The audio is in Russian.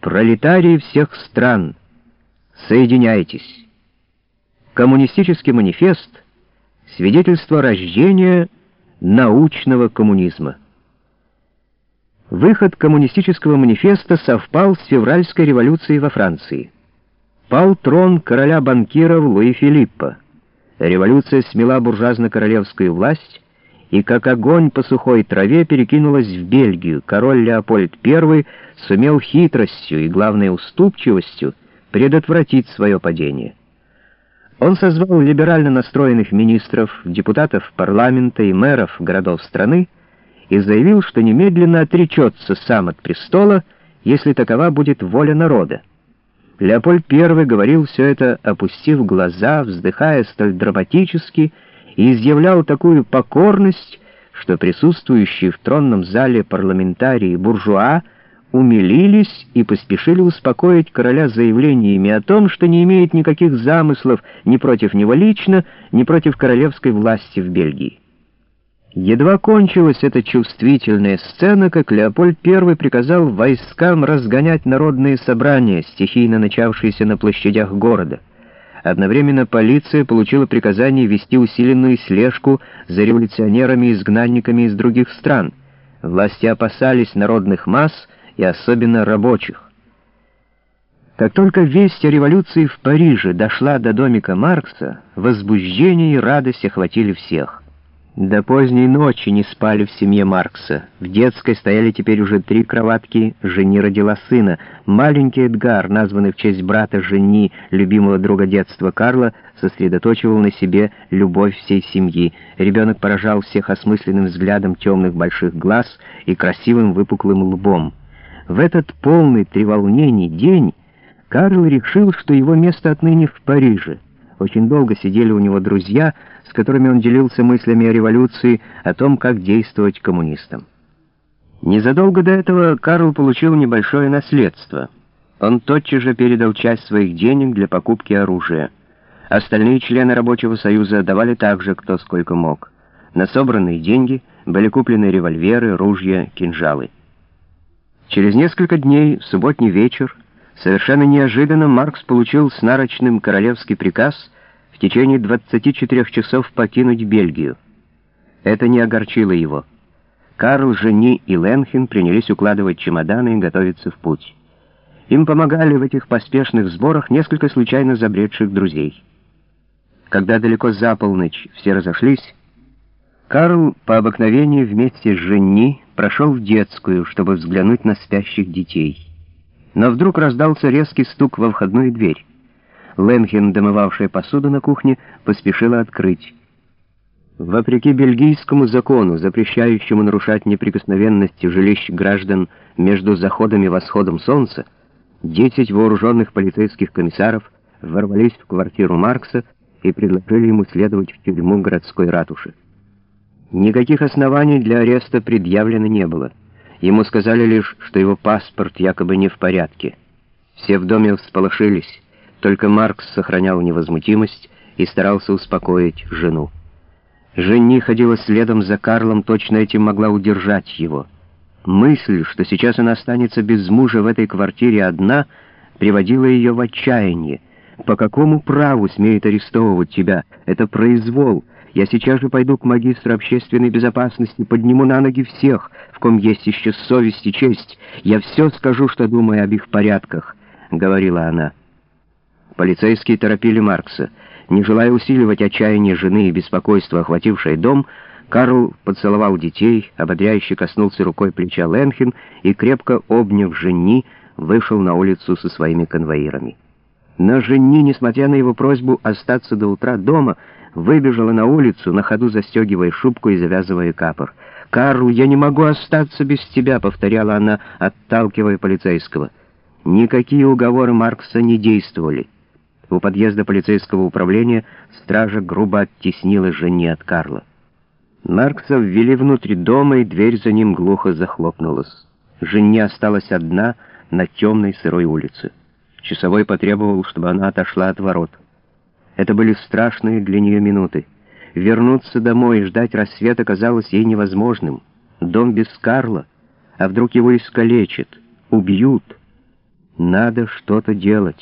Пролетарии всех стран, соединяйтесь. Коммунистический манифест — свидетельство рождения научного коммунизма. Выход коммунистического манифеста совпал с февральской революцией во Франции. Пал трон короля банкиров Луи Филиппа. Революция смела буржуазно-королевскую власть и как огонь по сухой траве перекинулась в Бельгию. Король Леопольд I сумел хитростью и, главной уступчивостью предотвратить свое падение. Он созвал либерально настроенных министров, депутатов парламента и мэров городов страны и заявил, что немедленно отречется сам от престола, если такова будет воля народа. Леопольд I говорил все это, опустив глаза, вздыхая столь драматически, и изъявлял такую покорность, что присутствующие в тронном зале парламентарии буржуа умилились и поспешили успокоить короля заявлениями о том, что не имеет никаких замыслов ни против него лично, ни против королевской власти в Бельгии. Едва кончилась эта чувствительная сцена, как Леопольд I приказал войскам разгонять народные собрания, стихийно начавшиеся на площадях города. Одновременно полиция получила приказание вести усиленную слежку за революционерами и изгнанниками из других стран. Власти опасались народных масс, и особенно рабочих. Как только весть о революции в Париже дошла до домика Маркса, возбуждение и радость охватили всех. До поздней ночи не спали в семье Маркса. В детской стояли теперь уже три кроватки, жени родила сына. Маленький Эдгар, названный в честь брата жени, любимого друга детства Карла, сосредоточивал на себе любовь всей семьи. Ребенок поражал всех осмысленным взглядом темных больших глаз и красивым выпуклым лбом. В этот полный треволнений день Карл решил, что его место отныне в Париже. Очень долго сидели у него друзья, с которыми он делился мыслями о революции, о том, как действовать коммунистам. Незадолго до этого Карл получил небольшое наследство. Он тотчас же передал часть своих денег для покупки оружия. Остальные члены рабочего союза давали также кто сколько мог. На собранные деньги были куплены револьверы, ружья, кинжалы. Через несколько дней, в субботний вечер, совершенно неожиданно Маркс получил с нарочным королевский приказ в течение 24 часов покинуть Бельгию. Это не огорчило его. Карл, Жени и Ленхен принялись укладывать чемоданы и готовиться в путь. Им помогали в этих поспешных сборах несколько случайно забредших друзей. Когда далеко за полночь все разошлись, Карл по обыкновению вместе с Жени прошел в детскую, чтобы взглянуть на спящих детей. Но вдруг раздался резкий стук во входную дверь. Ленхен, домывавшая посуду на кухне, поспешила открыть. Вопреки бельгийскому закону, запрещающему нарушать неприкосновенность жилищ граждан между заходом и восходом солнца, десять вооруженных полицейских комиссаров ворвались в квартиру Маркса и предложили ему следовать в тюрьму городской ратуши. Никаких оснований для ареста предъявлено не было. Ему сказали лишь, что его паспорт якобы не в порядке. Все в доме всполошились, только Маркс сохранял невозмутимость и старался успокоить жену. Женни ходила следом за Карлом, точно этим могла удержать его. Мысль, что сейчас она останется без мужа в этой квартире одна, приводила ее в отчаяние. «По какому праву смеют арестовывать тебя? Это произвол!» Я сейчас же пойду к магистру общественной безопасности, подниму на ноги всех, в ком есть еще совесть и честь. Я все скажу, что думаю об их порядках», — говорила она. Полицейские торопили Маркса. Не желая усиливать отчаяние жены и беспокойство, охватившее дом, Карл поцеловал детей, ободряюще коснулся рукой плеча Ленхен и, крепко обняв жени, вышел на улицу со своими конвоирами. Но жени, несмотря на его просьбу остаться до утра дома, выбежала на улицу, на ходу застегивая шубку и завязывая капор. «Карл, я не могу остаться без тебя», — повторяла она, отталкивая полицейского. Никакие уговоры Маркса не действовали. У подъезда полицейского управления стража грубо оттеснила жене от Карла. Маркса ввели внутрь дома, и дверь за ним глухо захлопнулась. Жене осталась одна на темной сырой улице. Часовой потребовал, чтобы она отошла от ворот. Это были страшные для нее минуты. Вернуться домой и ждать рассвета казалось ей невозможным. Дом без Карла, а вдруг его искалечат, убьют. Надо что-то делать.